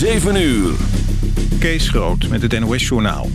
7 uur. Kees Groot met het NOS-journaal.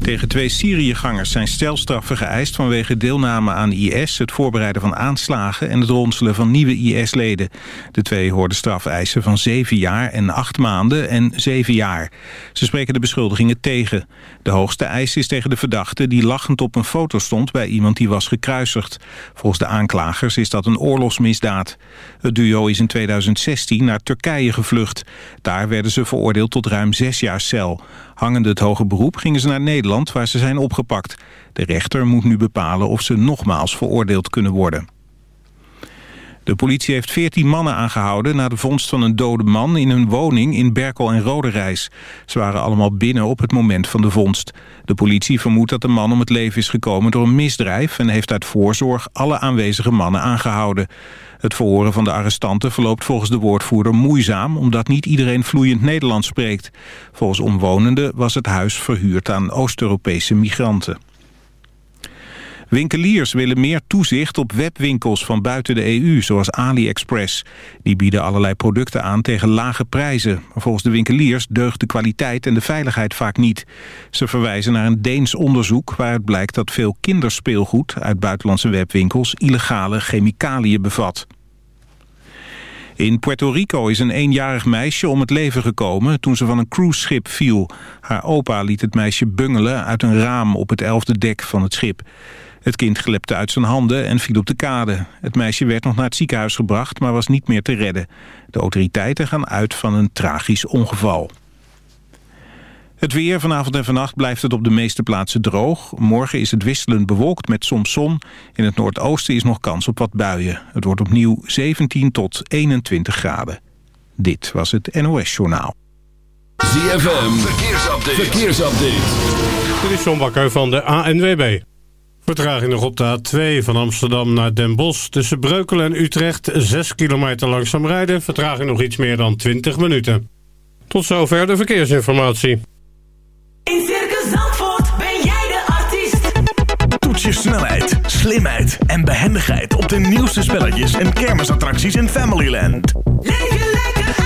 Tegen twee Syriëgangers zijn stelstraffen geëist vanwege deelname aan IS... het voorbereiden van aanslagen en het ronselen van nieuwe IS-leden. De twee hoorden strafeisen van zeven jaar en acht maanden en zeven jaar. Ze spreken de beschuldigingen tegen. De hoogste eis is tegen de verdachte die lachend op een foto stond... bij iemand die was gekruisigd. Volgens de aanklagers is dat een oorlogsmisdaad. Het duo is in 2016 naar Turkije gevlucht. Daar werden ze veroordeeld tot ruim zes jaar cel. Hangende het hoge beroep gingen ze naar Nederland waar ze zijn opgepakt. De rechter moet nu bepalen of ze nogmaals veroordeeld kunnen worden. De politie heeft 14 mannen aangehouden na de vondst van een dode man in een woning in Berkel en Roderijs. Ze waren allemaal binnen op het moment van de vondst. De politie vermoedt dat de man om het leven is gekomen door een misdrijf en heeft uit voorzorg alle aanwezige mannen aangehouden. Het verhoren van de arrestanten verloopt volgens de woordvoerder moeizaam... omdat niet iedereen vloeiend Nederlands spreekt. Volgens omwonenden was het huis verhuurd aan Oost-Europese migranten. Winkeliers willen meer toezicht op webwinkels van buiten de EU, zoals AliExpress. Die bieden allerlei producten aan tegen lage prijzen. Maar volgens de winkeliers deugt de kwaliteit en de veiligheid vaak niet. Ze verwijzen naar een Deens onderzoek waaruit blijkt dat veel kinderspeelgoed uit buitenlandse webwinkels illegale chemicaliën bevat. In Puerto Rico is een eenjarig meisje om het leven gekomen toen ze van een cruiseschip viel. Haar opa liet het meisje bungelen uit een raam op het elfde dek van het schip. Het kind glepte uit zijn handen en viel op de kade. Het meisje werd nog naar het ziekenhuis gebracht, maar was niet meer te redden. De autoriteiten gaan uit van een tragisch ongeval. Het weer vanavond en vannacht blijft het op de meeste plaatsen droog. Morgen is het wisselend bewolkt met soms zon. In het noordoosten is nog kans op wat buien. Het wordt opnieuw 17 tot 21 graden. Dit was het NOS Journaal. ZFM, verkeersupdate. verkeersupdate. Dit is John Bakker van de ANWB. Vertraging nog op de A2 van Amsterdam naar Den Bosch. Tussen Breukelen en Utrecht 6 kilometer langzaam rijden. Vertraging nog iets meer dan 20 minuten. Tot zover de verkeersinformatie. In Circus Zandvoort ben jij de artiest. Toets je snelheid, slimheid en behendigheid op de nieuwste spelletjes en kermisattracties in Familyland. Leef je lekker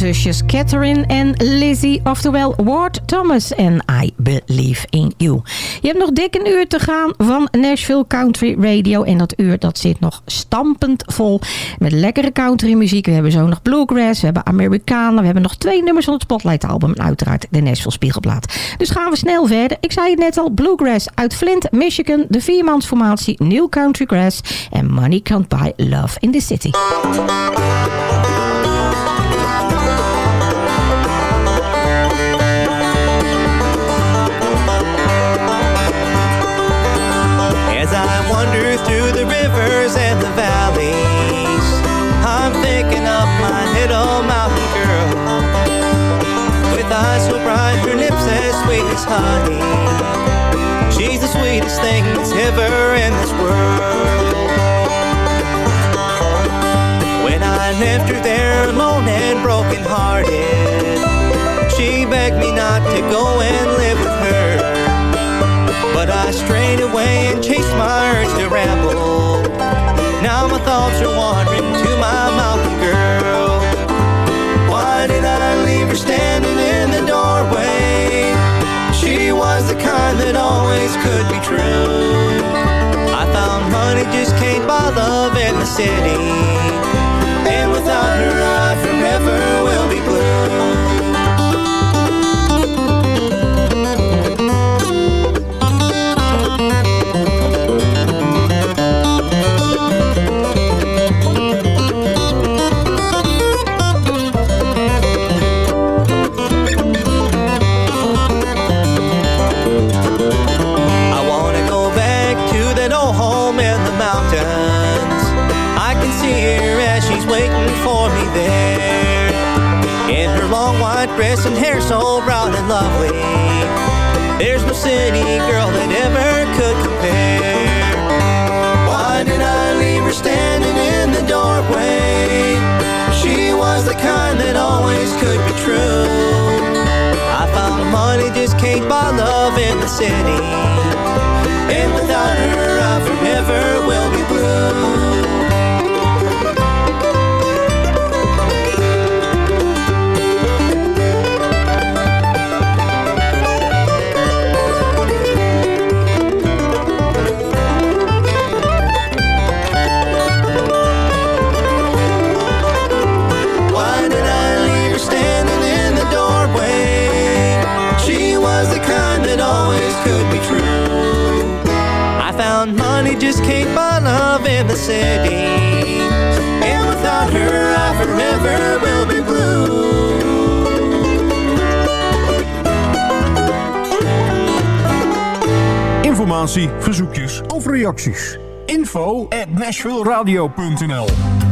Zusjes Catherine en Lizzie, oftewel Ward Thomas en I Believe in You. Je hebt nog dik een uur te gaan van Nashville Country Radio en dat uur dat zit nog stampend vol met lekkere country muziek. We hebben zo nog bluegrass, we hebben Amerikanen, we hebben nog twee nummers van het Spotlight album en uiteraard de Nashville Spiegelplaat. Dus gaan we snel verder. Ik zei het net al, bluegrass uit Flint, Michigan, de viermansformatie New Country Grass en Money Can't Buy Love in the City. Honey. She's the sweetest thing that's ever in this world. When I left her there alone and broken hearted, she begged me not to go and live with her. But I strayed away and chased my urge to ramble. Now my thoughts are wandering to could be true. I found money just can't buy love in the city. So brown and lovely. There's no city girl that ever could compare. Why did I leave her standing in the doorway? She was the kind that always could be true. I found the money just can't buy love in the city. And without her, I forever the city. And without her, I forever will be blue. Informatie, verzoekjes of reacties. Info at nashvilleradio.nl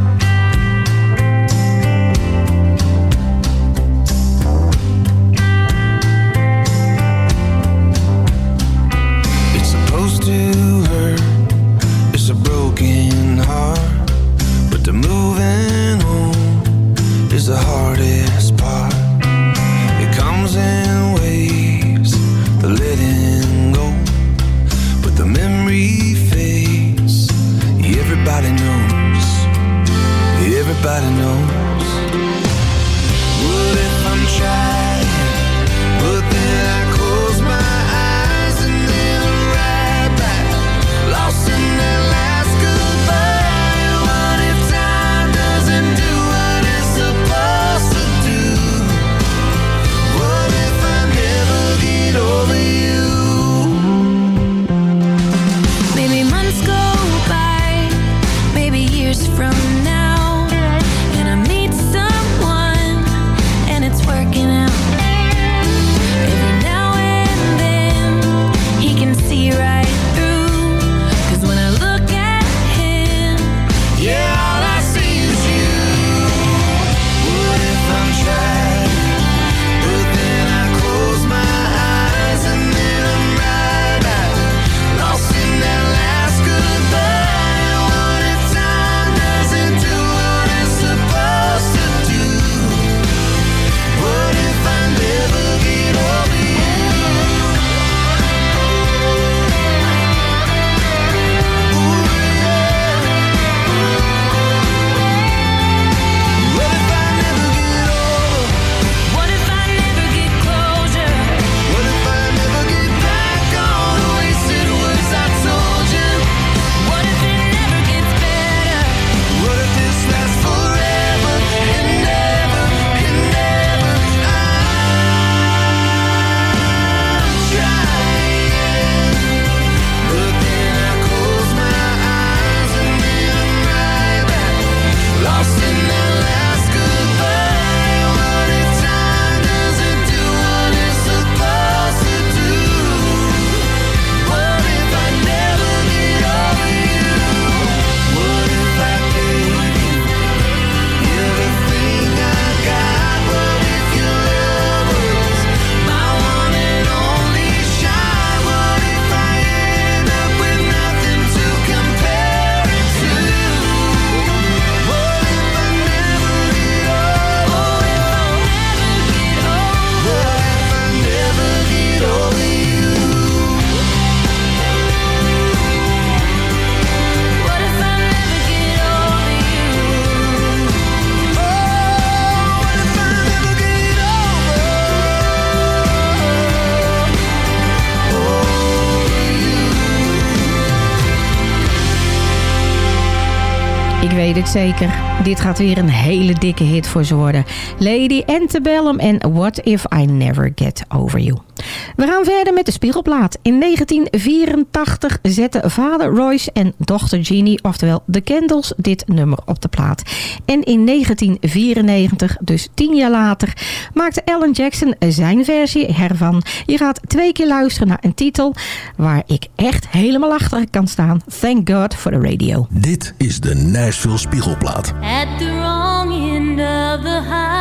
zeker. Dit gaat weer een hele dikke hit voor ze worden. Lady Antebellum en What If I Never Get Over You. We gaan verder met de spiegelplaat. In 1984 zetten vader Royce en dochter Jeannie, oftewel de Candles, dit nummer op de plaat. En in 1994, dus tien jaar later, maakte Alan Jackson zijn versie ervan. Je gaat twee keer luisteren naar een titel waar ik echt helemaal achter kan staan. Thank God for the radio. Dit is de Nashville Spiegelplaat. At the wrong end of the highway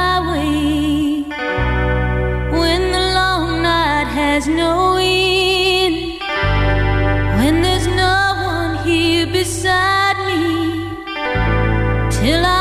has no end. When there's no one here beside me Till I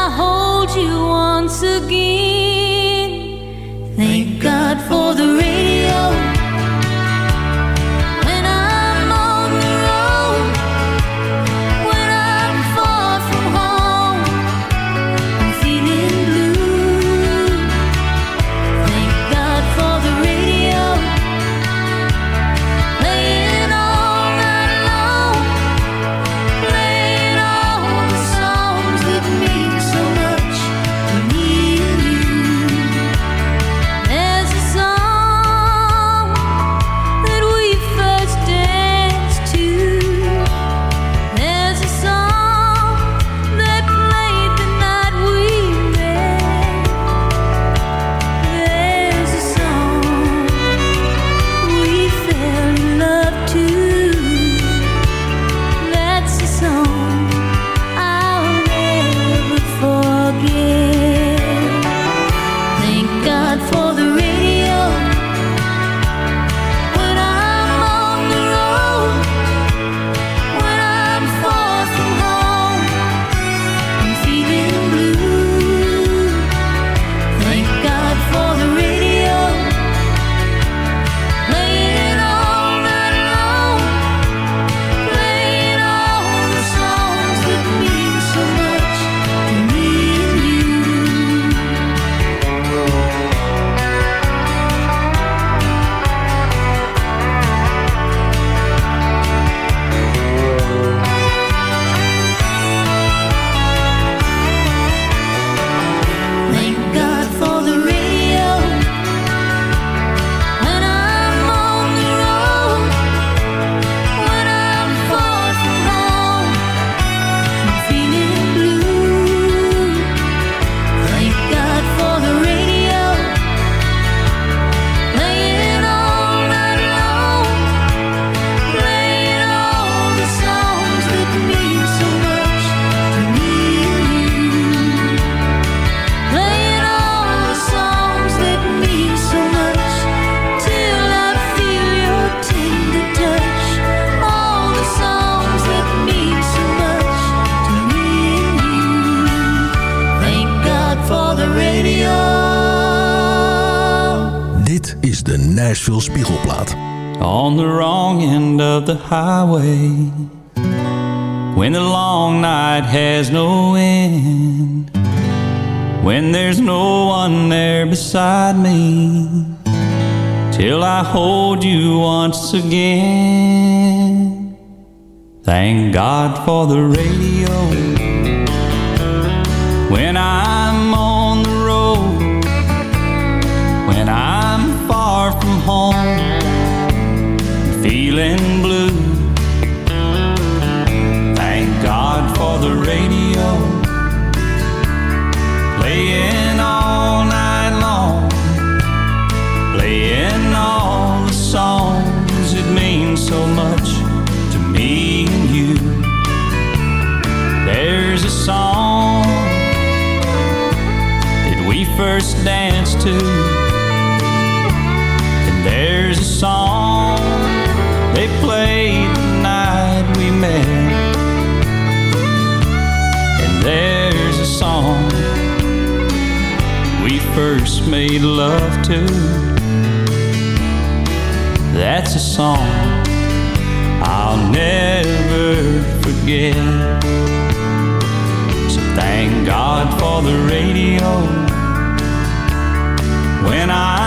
highway. When the long night has no end when there's no one there beside me till I hold you once again. Thank God for the radio. When I'm first danced to, and there's a song they played the night we met. And there's a song we first made love to. That's a song I'll never forget. So thank God for the radio when I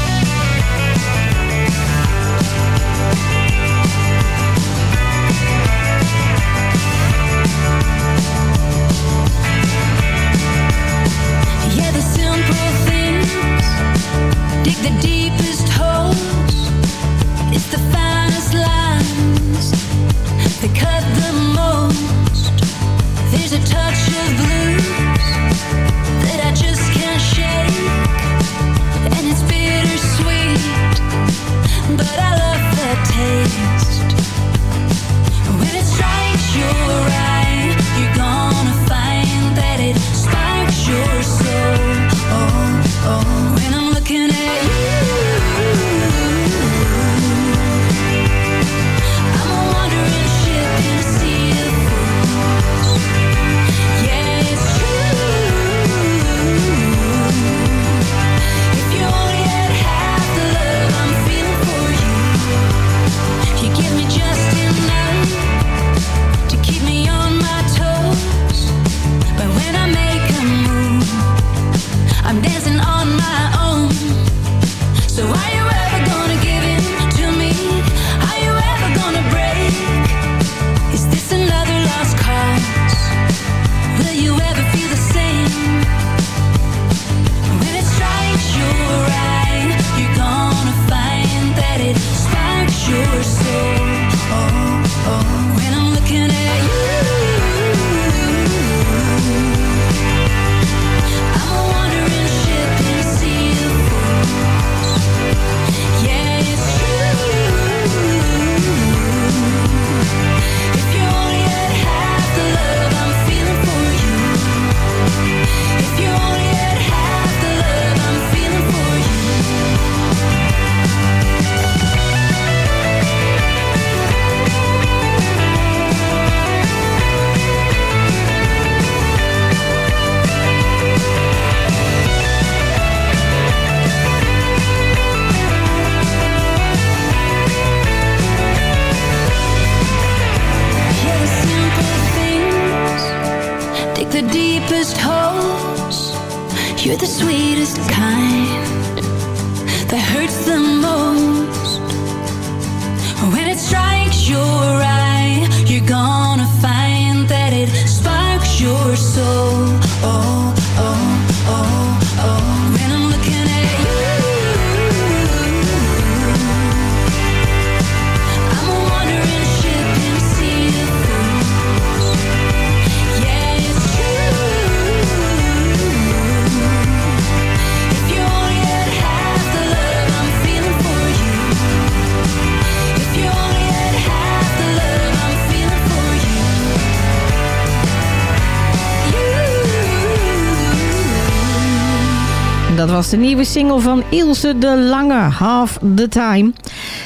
de nieuwe single van Ilse de Lange, Half the Time.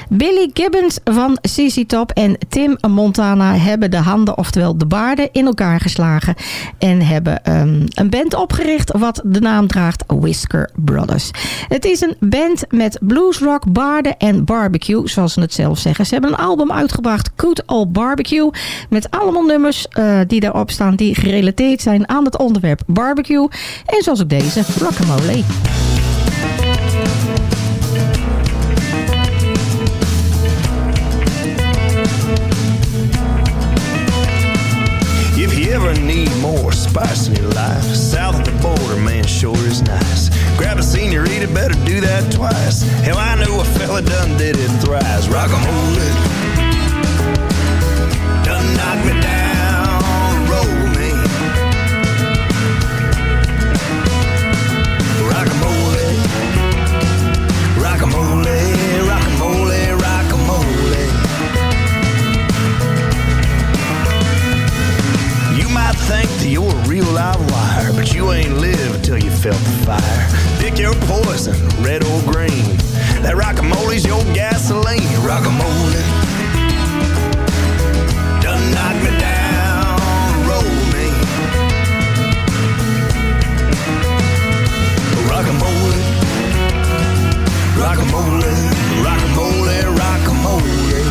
Billy Gibbons van CC Top en Tim Montana hebben de handen, oftewel de baarden, in elkaar geslagen. En hebben ehm, een band opgericht wat de naam draagt Whisker Brothers. Het is een band met bluesrock, baarden en barbecue, zoals ze het zelf zeggen. Ze hebben een album uitgebracht, Good Old Barbecue, met allemaal nummers eh, die daarop staan die gerelateerd zijn aan het onderwerp barbecue. En zoals ook deze, Guacamole. Life, south of the border, man, sure is nice. Grab a senorita, better do that twice. Hell, I knew a fella done did it thrice. Rock it. Done knock me down, think that you're a real live wire, but you ain't lived till you felt the fire. Pick your poison, red or green. That rockamole's your gasoline. Rockamole. Done knock me down, roll me. Rockamole. Rockamole. Rockamole. Rockamole.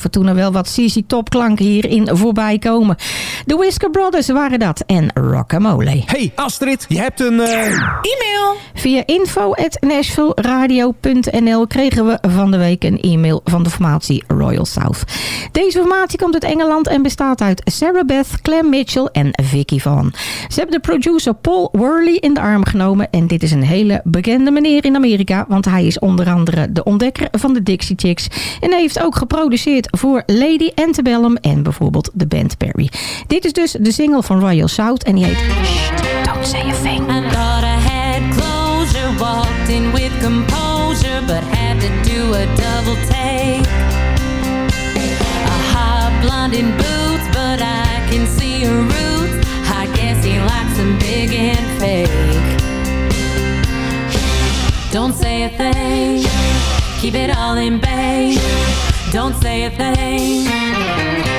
Af en toe nog wel wat CC Top klanken hierin voorbij komen. De Whisker Brothers waren dat en Rockamole. Hey Astrid, je hebt een... eh, E-mail. Via info.nashvilleradio.nl kregen we van de week een e-mail van de formatie Royal South. Deze formatie komt uit Engeland en bestaat uit Sarah Beth, Clem Mitchell en Vicky Van. Ze hebben de producer Paul Worley in de arm genomen en dit is een hele bekende meneer in Amerika, want hij is onder andere de ontdekker van de Dixie Chicks en heeft ook geproduceerd voor Lady Antebellum en bijvoorbeeld de band Perry. Dit is dus de single van Royal South en die heet Shh, Don't Say a Thing. A double take. A hot blonde in boots, but I can see her roots. I guess he likes them big and fake. Don't say a thing, keep it all in bay. Don't say a thing.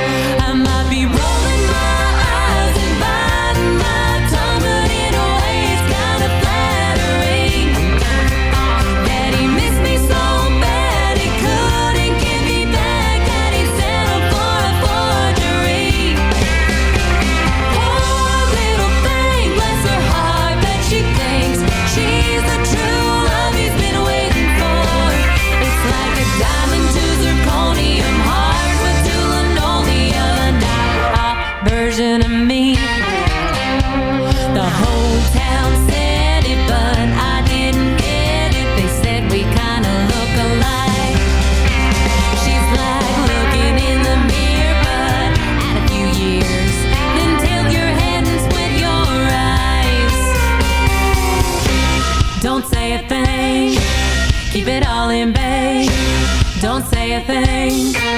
a thing.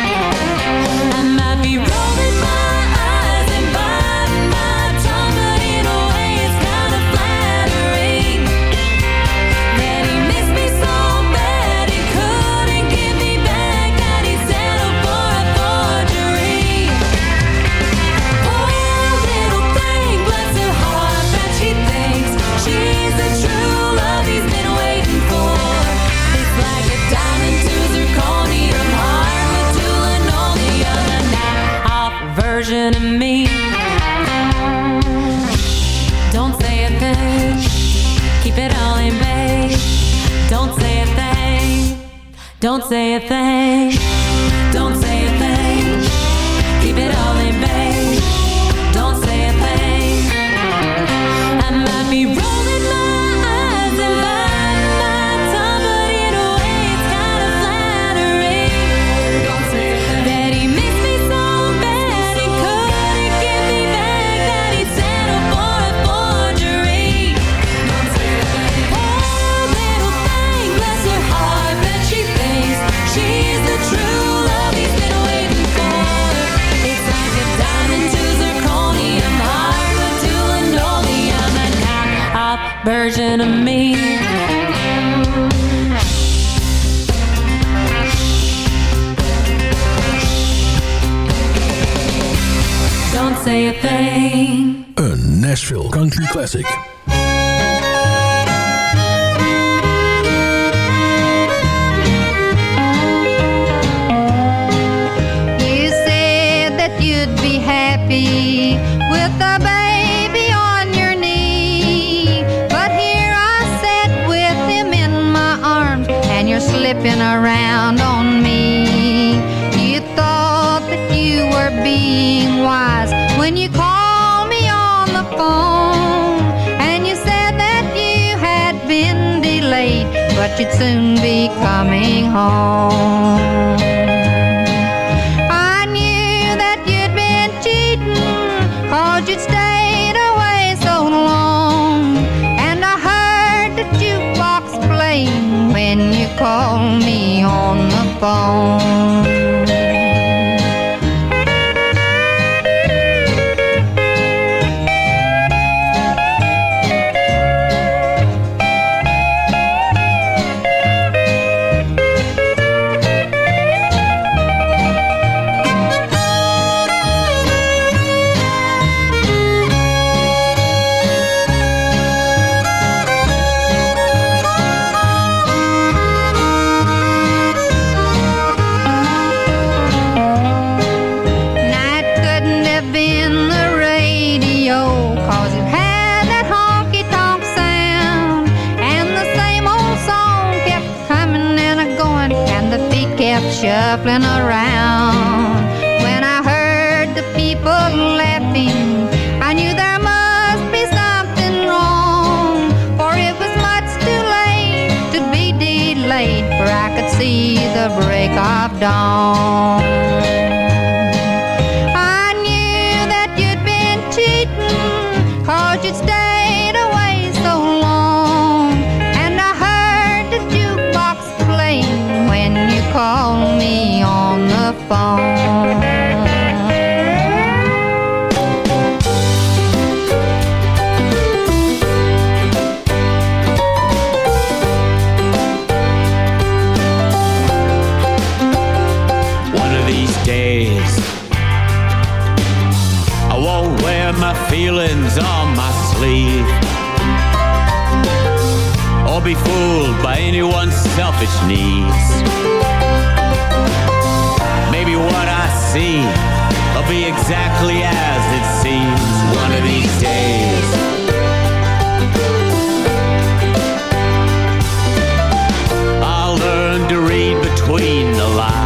but you'd soon be coming home. I knew that you'd been cheating, cause you'd stayed away so long. And I heard the jukebox playing when you called me on the phone. days. I won't wear my feelings on my sleeve or be fooled by anyone's selfish needs. Maybe what I see will be exactly as it seems one of these days. I'll learn to read between the lines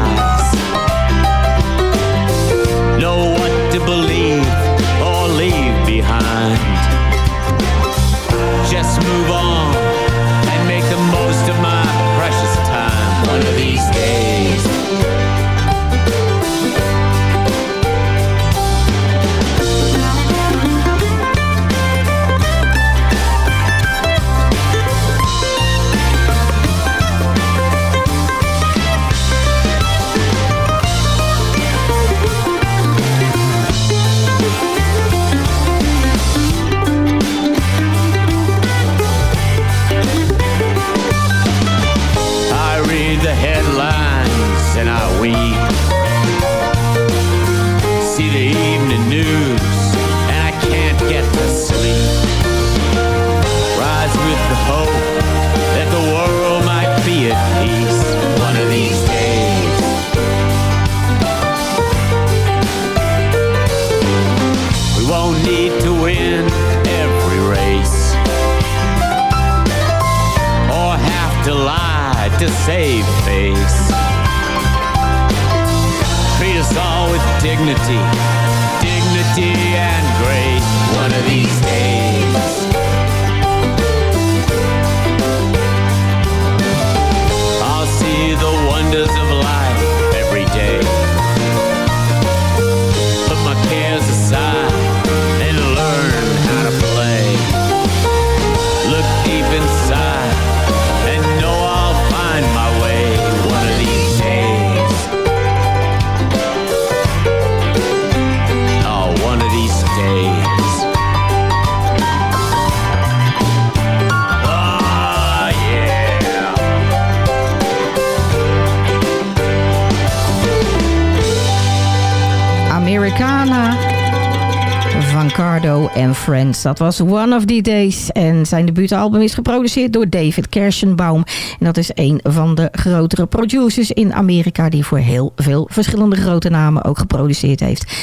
Friends. Dat was One of the Days. En zijn debuutalbum is geproduceerd door David Kershenbaum. En dat is een van de grotere producers in Amerika... die voor heel veel verschillende grote namen ook geproduceerd heeft.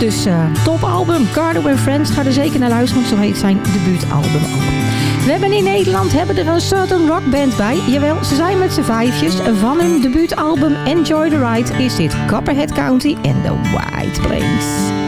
Dus uh, topalbum Cardo and Friends. Ga er zeker naar luisteren, want zo heet zijn debuutalbum. We hebben in Nederland hebben er een Southern Rock Band bij. Jawel, ze zijn met z'n vijfjes. Van hun debuutalbum Enjoy the Ride is dit Copperhead County en The White Plains.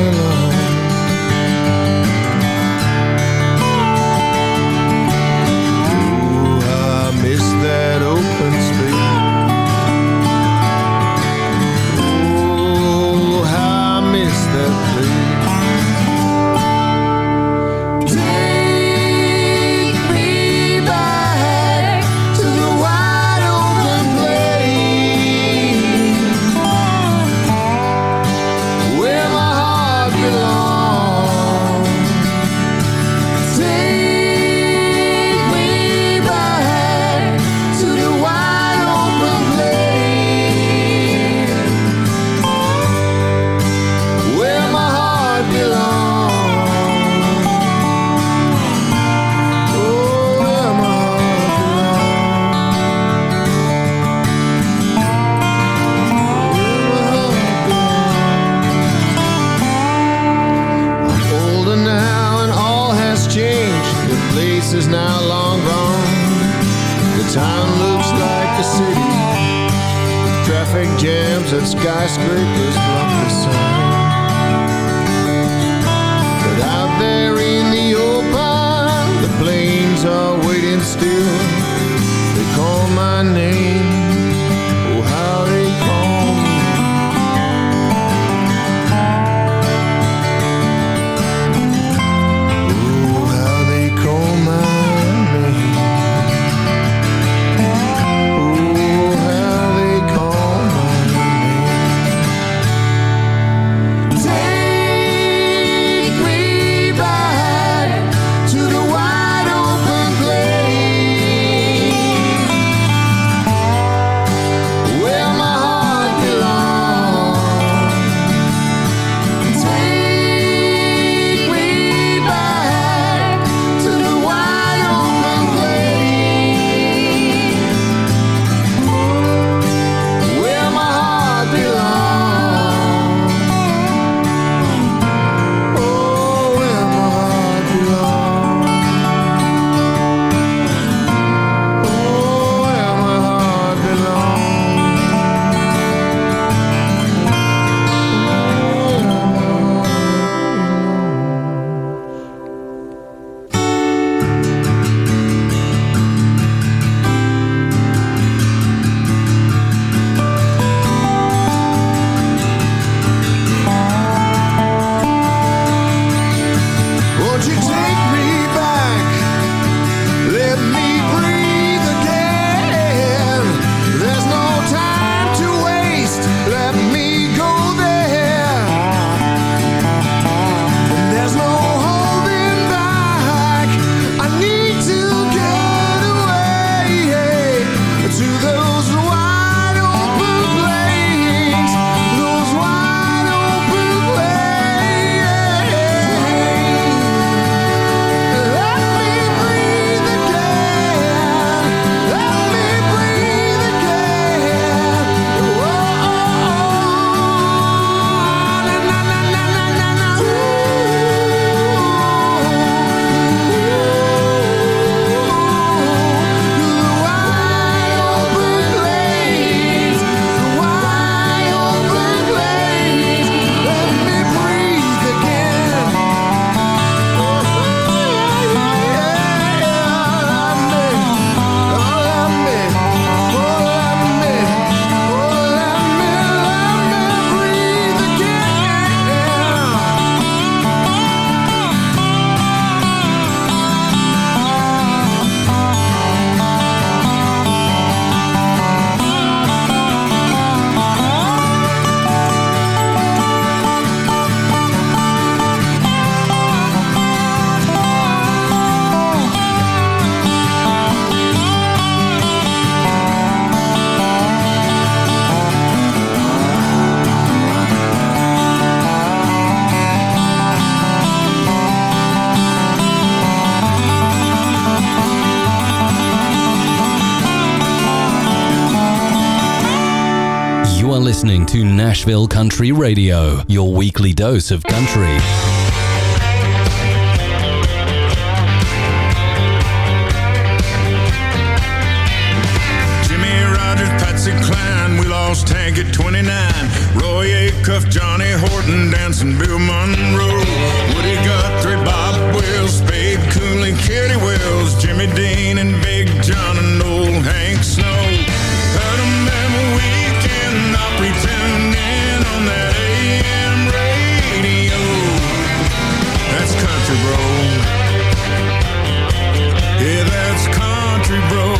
rain Country Radio, your weekly dose of country. Jimmy Rogers, Patsy Cline, we lost Hank at 29. Roy Acuff, Johnny Horton, dancing Bill Monroe. Woody Guthrie, Bob Wills, Spade Cooley, Kitty Wells, Jimmy Dean, and Big John, country, bro. Yeah, that's country, bro.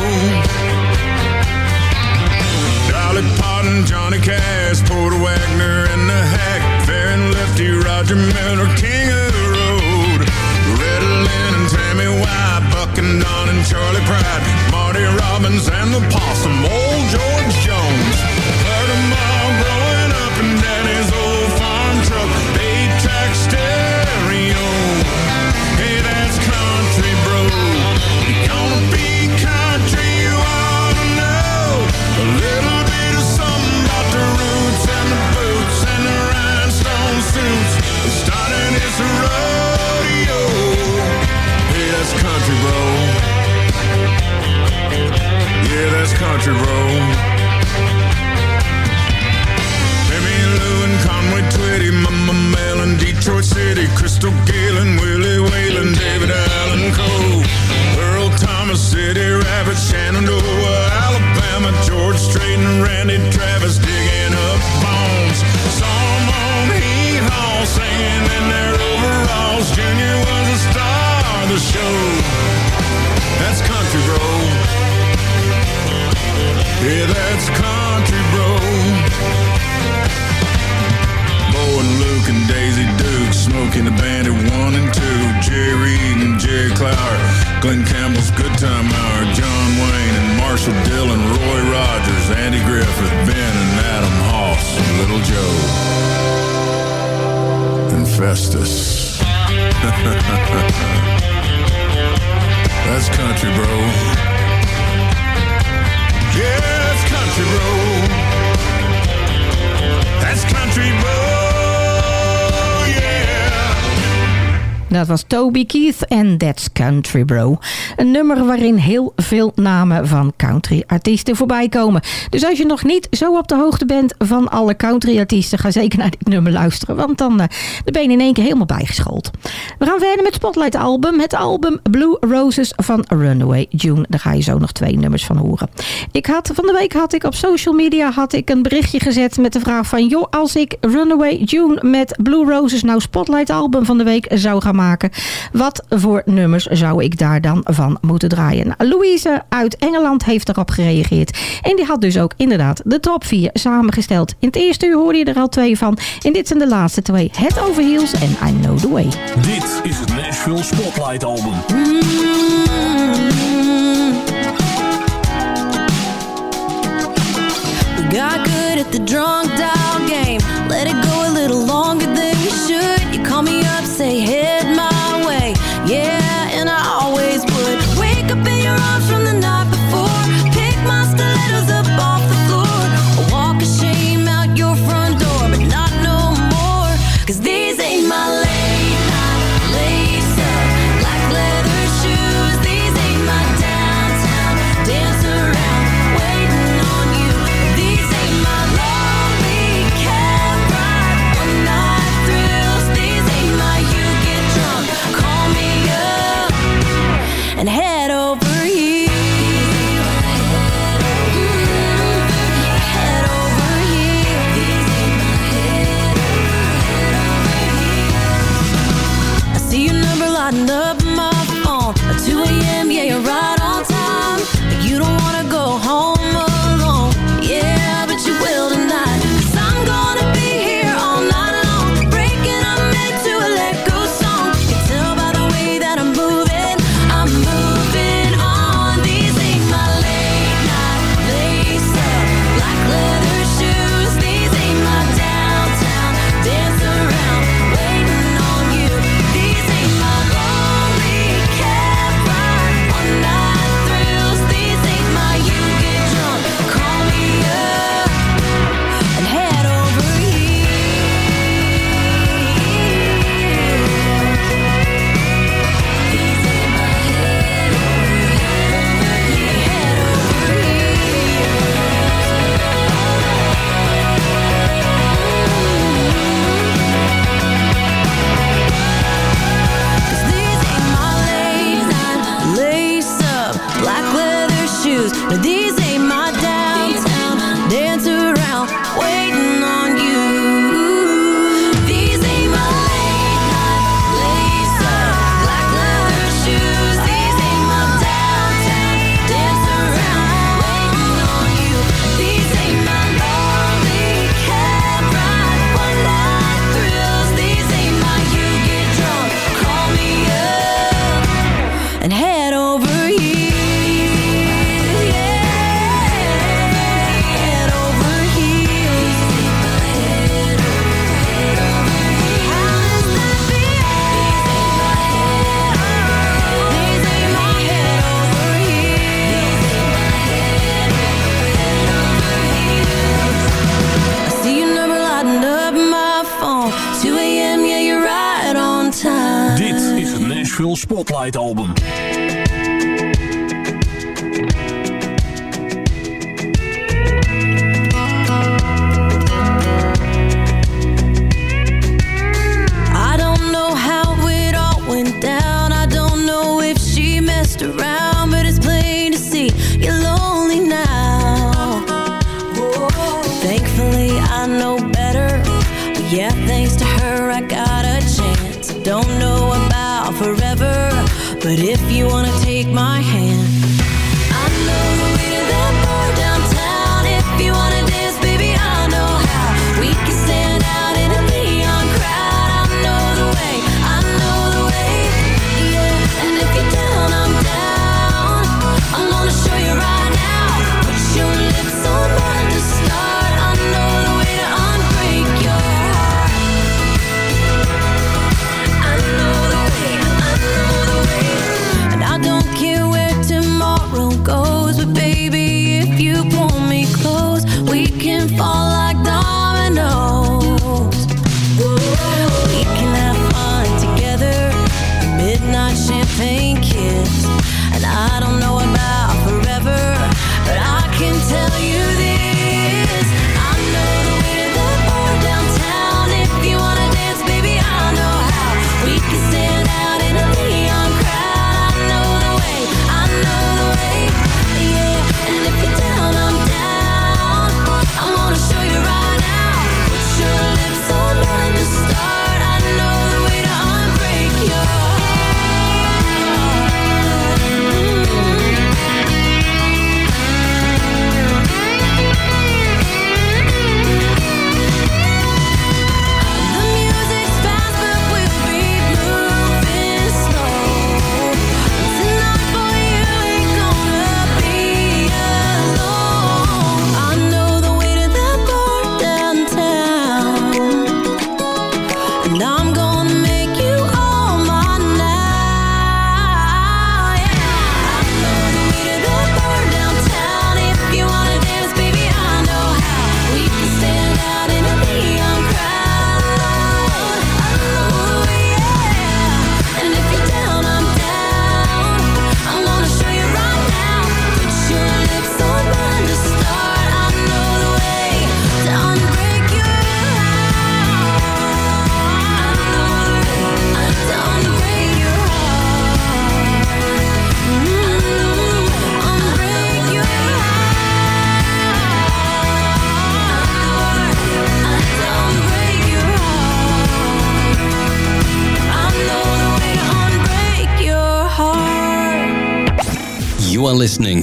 Dolly Parton, Johnny Cash, Porter Wagner, and the Hack, Farron Lefty, Roger Miller, King of the Road, Loretta and Tammy Wynette, Buck and Don and Charlie Pride, Marty Robbins and the Possum, old was Toby Keith en That's Country Bro. Een nummer waarin heel veel namen van country artiesten voorbij komen. Dus als je nog niet zo op de hoogte bent van alle country artiesten... ga zeker naar dit nummer luisteren, want dan, eh, ben je in één keer helemaal bijgeschoold. We gaan verder met Spotlight album. Het album Blue Roses van Runaway June. Daar ga je zo nog twee nummers van horen. Ik had, van de week had ik op social media had ik een berichtje gezet met de vraag van... joh, als ik Runaway June met Blue Roses nou Spotlight album van de week zou gaan maken... wat voor nummers zou ik daar dan van moeten draaien? Nou, Louise uit Engeland heeft erop gereageerd. En die had dus ook inderdaad de top 4 samengesteld. In het eerste uur hoorde je er al twee van. En dit zijn de laatste twee. Head Over Heels en I Know The Way. Dit is het Nashville Spotlight Album. We got good at the drunk dial game. Let it go a little longer than you should. You call me up, say head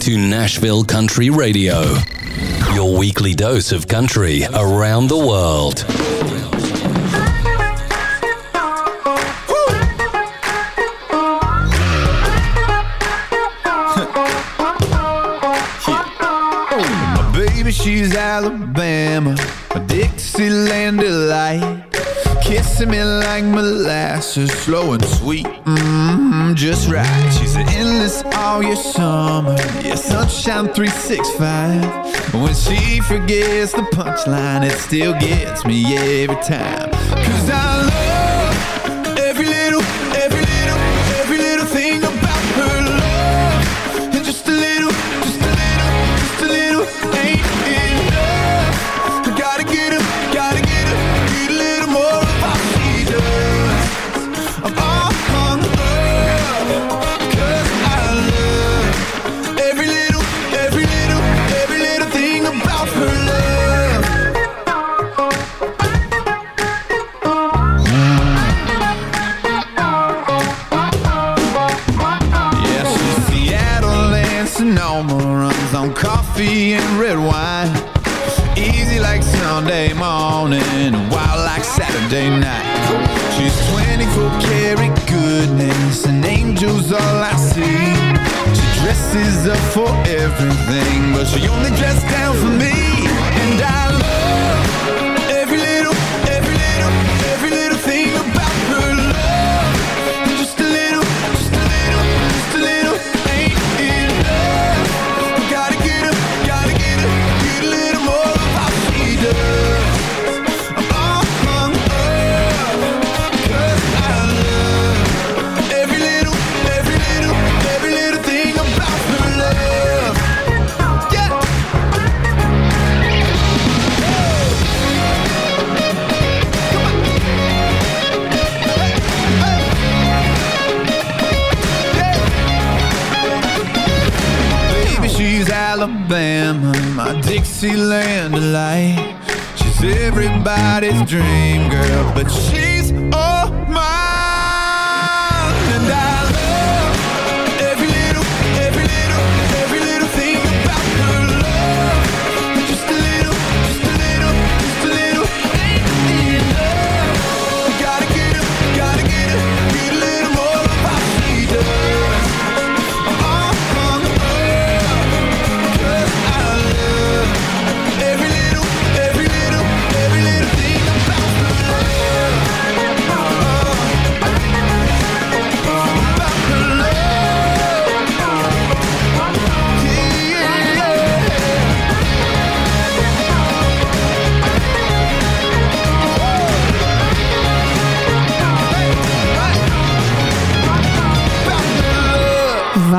to Nashville Country Radio, your weekly dose of country around the world. My baby, she's Alabama, a Dixieland delight. Kissing me like molasses, slow and sweet, mm -hmm, just right. She's an endless all your summer, Sunshine 365. When she forgets the punchline, it still gets me every time. Cause I love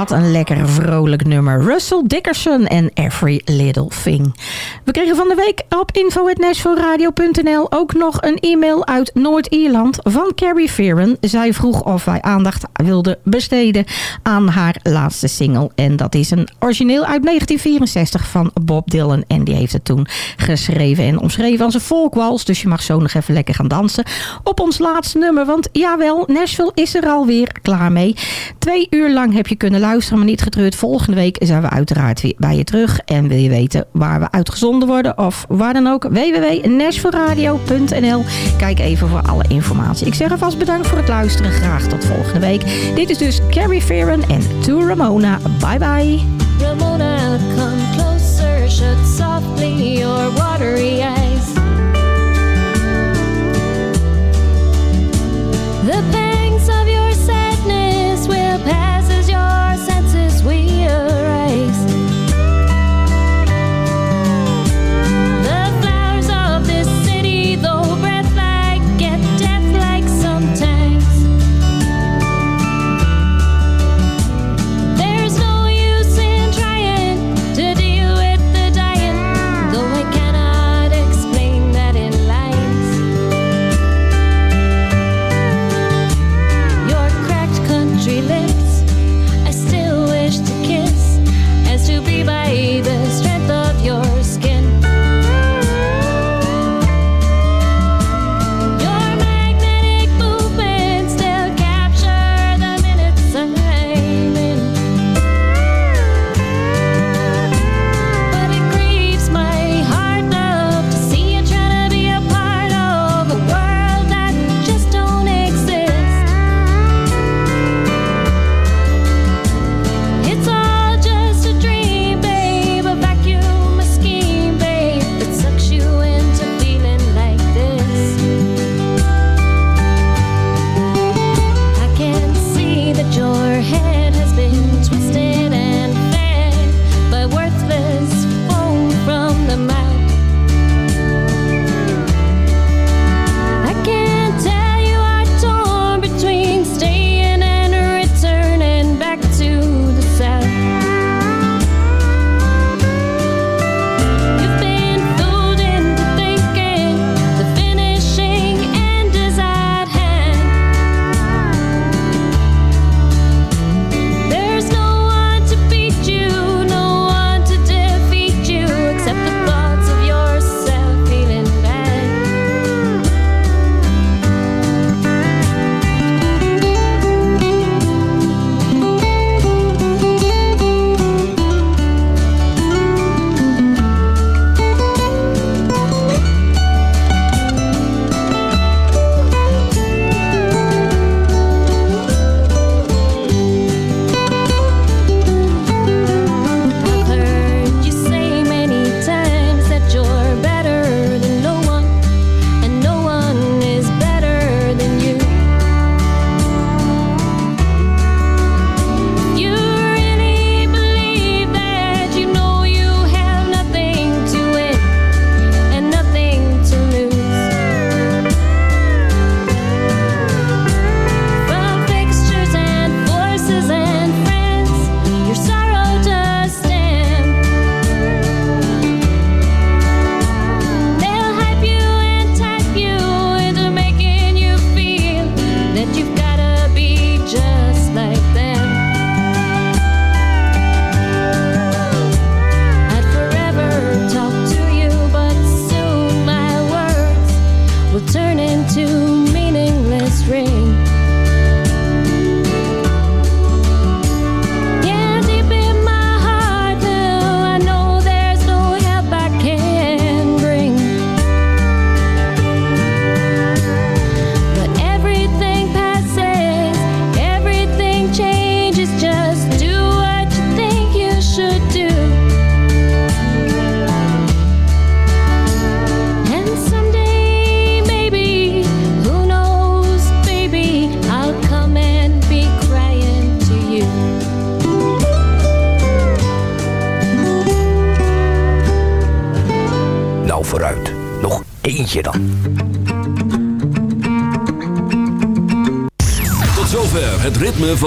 Een lekker vrolijk nummer. Russell Dickerson en Every Little Thing. We kregen van de week op info.nashvilleradio.nl ook nog een e-mail uit Noord-Ierland van Carrie Fearon. Zij vroeg of wij aandacht wilden besteden aan haar laatste single. En dat is een origineel uit 1964 van Bob Dylan. En die heeft het toen geschreven en omschreven als een folkwals. Dus je mag zo nog even lekker gaan dansen op ons laatste nummer. Want jawel, Nashville is er alweer klaar mee. Twee uur lang heb je kunnen luisteren, maar niet getreurd. Volgende week zijn we uiteraard weer bij je terug. En wil je weten waar we uitgezonden worden of waar dan ook, www.nashvilleradio.nl Kijk even voor alle informatie. Ik zeg alvast bedankt voor het luisteren. Graag tot volgende week. Dit is dus Carrie Fearon en To Ramona. Bye bye.